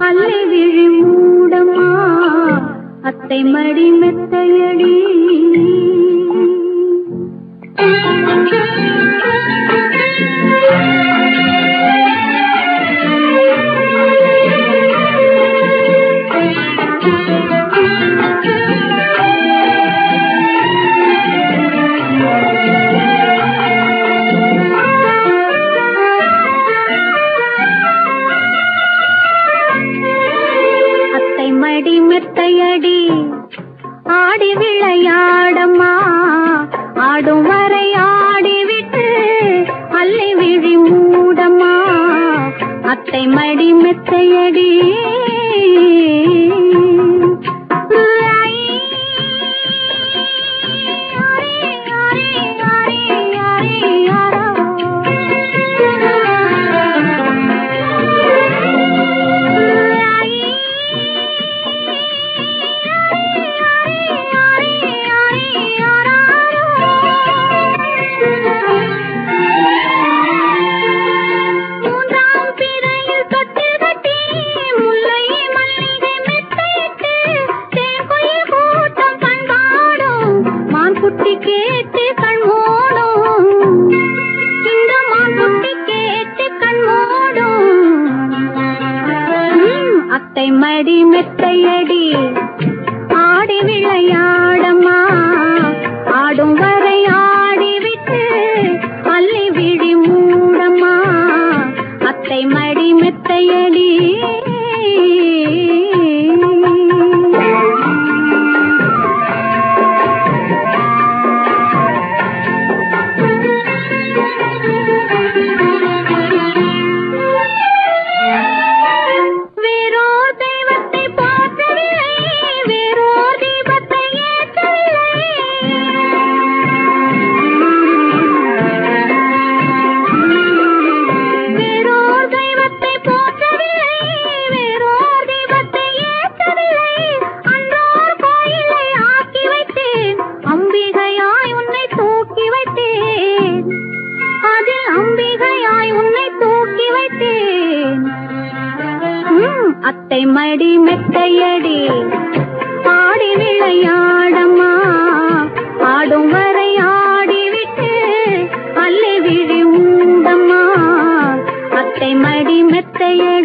அல்லை விழி மூடமா? அத்தை மடி மெத்தையடி. அத்தை மெத்தையடி ஆடி விளையாடம்மா. ஆடும் வரை ஆடிவிட்டு அள்ளி விழி மூடம்மா. அத்தை மடி மெத்தையடி அத்தை மடி மெத்தையடி. ஆடி விளையாடம்மா. ஆடும் வரை ஆடிவிட்டு பள்ளி விழி மூடம்மா. அத்தை மடி மெத்தையடி. அத்தை மடி மெத்தையடி ஆடி விளையாடம்மா. ஆடும் வரை ஆடிவிட்டு அள்ளி விழி உண்டம்மா. அத்தை மடி மெத்தையடி